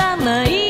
ばない